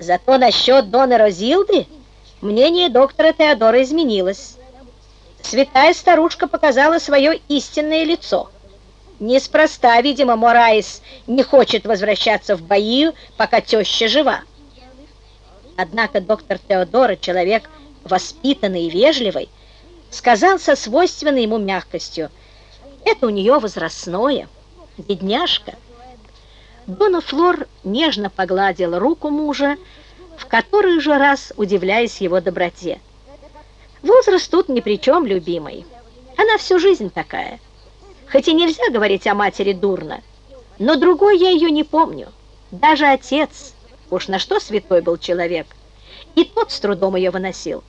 Зато насчет Дона Розилды мнение доктора Теодора изменилось. Святая старушка показала свое истинное лицо. Неспроста, видимо, Мораис не хочет возвращаться в Баию, пока теща жива. Однако доктор Теодора, человек воспитанный и вежливый, сказал со свойственной ему мягкостью, «Это у нее возрастное, бедняжка». Дона Флор нежно погладила руку мужа, в который же раз удивляясь его доброте. «Возраст тут ни при чем, любимый. Она всю жизнь такая». Хоть и нельзя говорить о матери дурно, но другой я ее не помню. Даже отец, уж на что святой был человек, и тот с трудом ее выносил.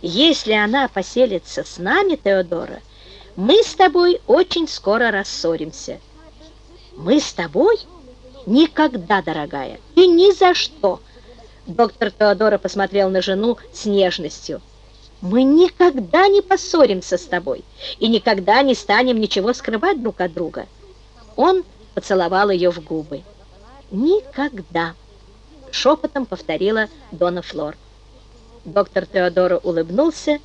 Если она поселится с нами, Теодора, мы с тобой очень скоро рассоримся. Мы с тобой? Никогда, дорогая, и ни за что. Доктор Теодора посмотрел на жену с нежностью. Мы никогда не поссоримся с тобой и никогда не станем ничего скрывать друг от друга. Он поцеловал ее в губы. Никогда, шепотом повторила Дона Флор. Доктор Теодоро улыбнулся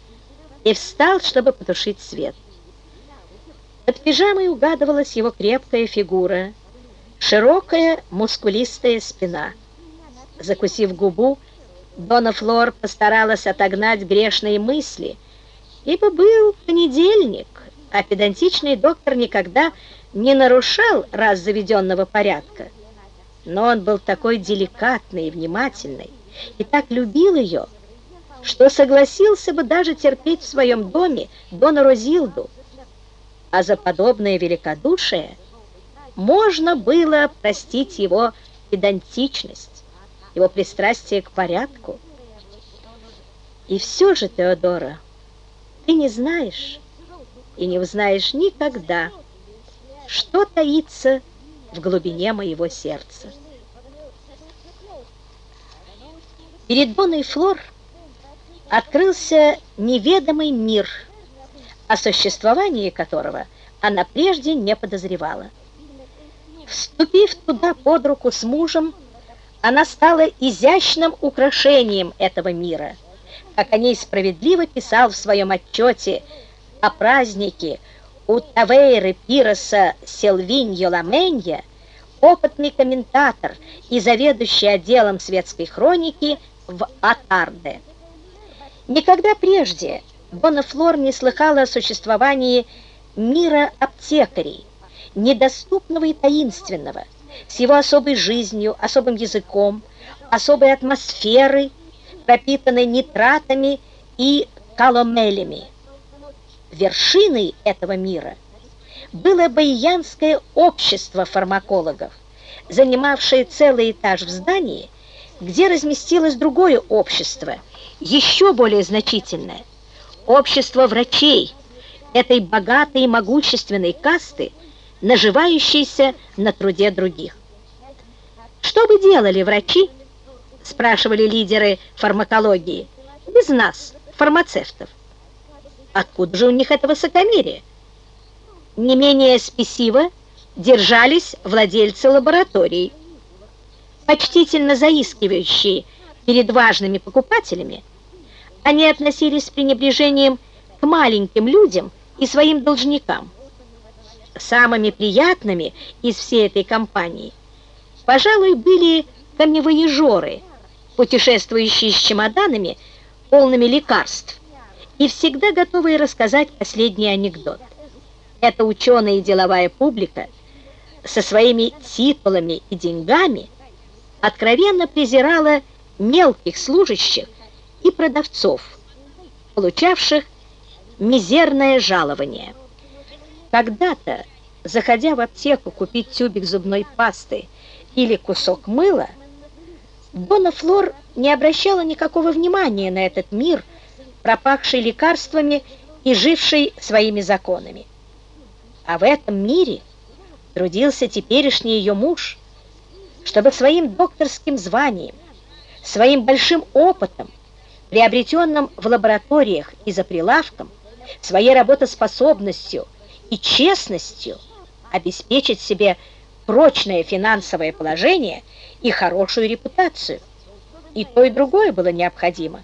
и встал, чтобы потушить свет. Под пижамой угадывалась его крепкая фигура, широкая мускулистая спина. Закусив губу, Дона Флор постаралась отогнать грешные мысли, ибо был понедельник, а педантичный доктор никогда не нарушал раз заведенного порядка. Но он был такой деликатный и внимательный, и так любил ее, что согласился бы даже терпеть в своем доме Дона Розилду, а за подобное великодушие можно было простить его педантичность его пристрастие к порядку. И все же, Теодора, ты не знаешь и не узнаешь никогда, что таится в глубине моего сердца. Перед Боной Флор открылся неведомый мир, о существовании которого она прежде не подозревала. Вступив туда под руку с мужем, она стала изящным украшением этого мира, как о ней справедливо писал в своем отчете о празднике у Тавейры Пироса Селвиньо Ламенья, опытный комментатор и заведующий отделом светской хроники в Атарде. Никогда прежде Бонафлор не слыхала о существовании мира аптекарей, недоступного и таинственного, с его особой жизнью, особым языком, особой атмосферой, пропитанной нитратами и каломелями. Вершиной этого мира было Байянское общество фармакологов, занимавшее целый этаж в здании, где разместилось другое общество, еще более значительное, общество врачей, этой богатой и могущественной касты, наживающийся на труде других. Что бы делали врачи, спрашивали лидеры фармакологии, без нас, фармацевтов? Откуда же у них это высокомерие? Не менее спесиво держались владельцы лабораторий, почтительно заискивающие перед важными покупателями, они относились с пренебрежением к маленьким людям и своим должникам самыми приятными из всей этой компании, пожалуй, были камневоежоры, путешествующие с чемоданами, полными лекарств, и всегда готовые рассказать последний анекдот. Эта ученая и деловая публика со своими титулами и деньгами откровенно презирала мелких служащих и продавцов, получавших мизерное жалование. Когда-то, заходя в аптеку купить тюбик зубной пасты или кусок мыла, Дона Флор не обращала никакого внимания на этот мир, пропахший лекарствами и живший своими законами. А в этом мире трудился теперешний ее муж, чтобы своим докторским званием, своим большим опытом, приобретенным в лабораториях и за прилавком, своей работоспособностью и честностью обеспечить себе прочное финансовое положение и хорошую репутацию. И то, и другое было необходимо.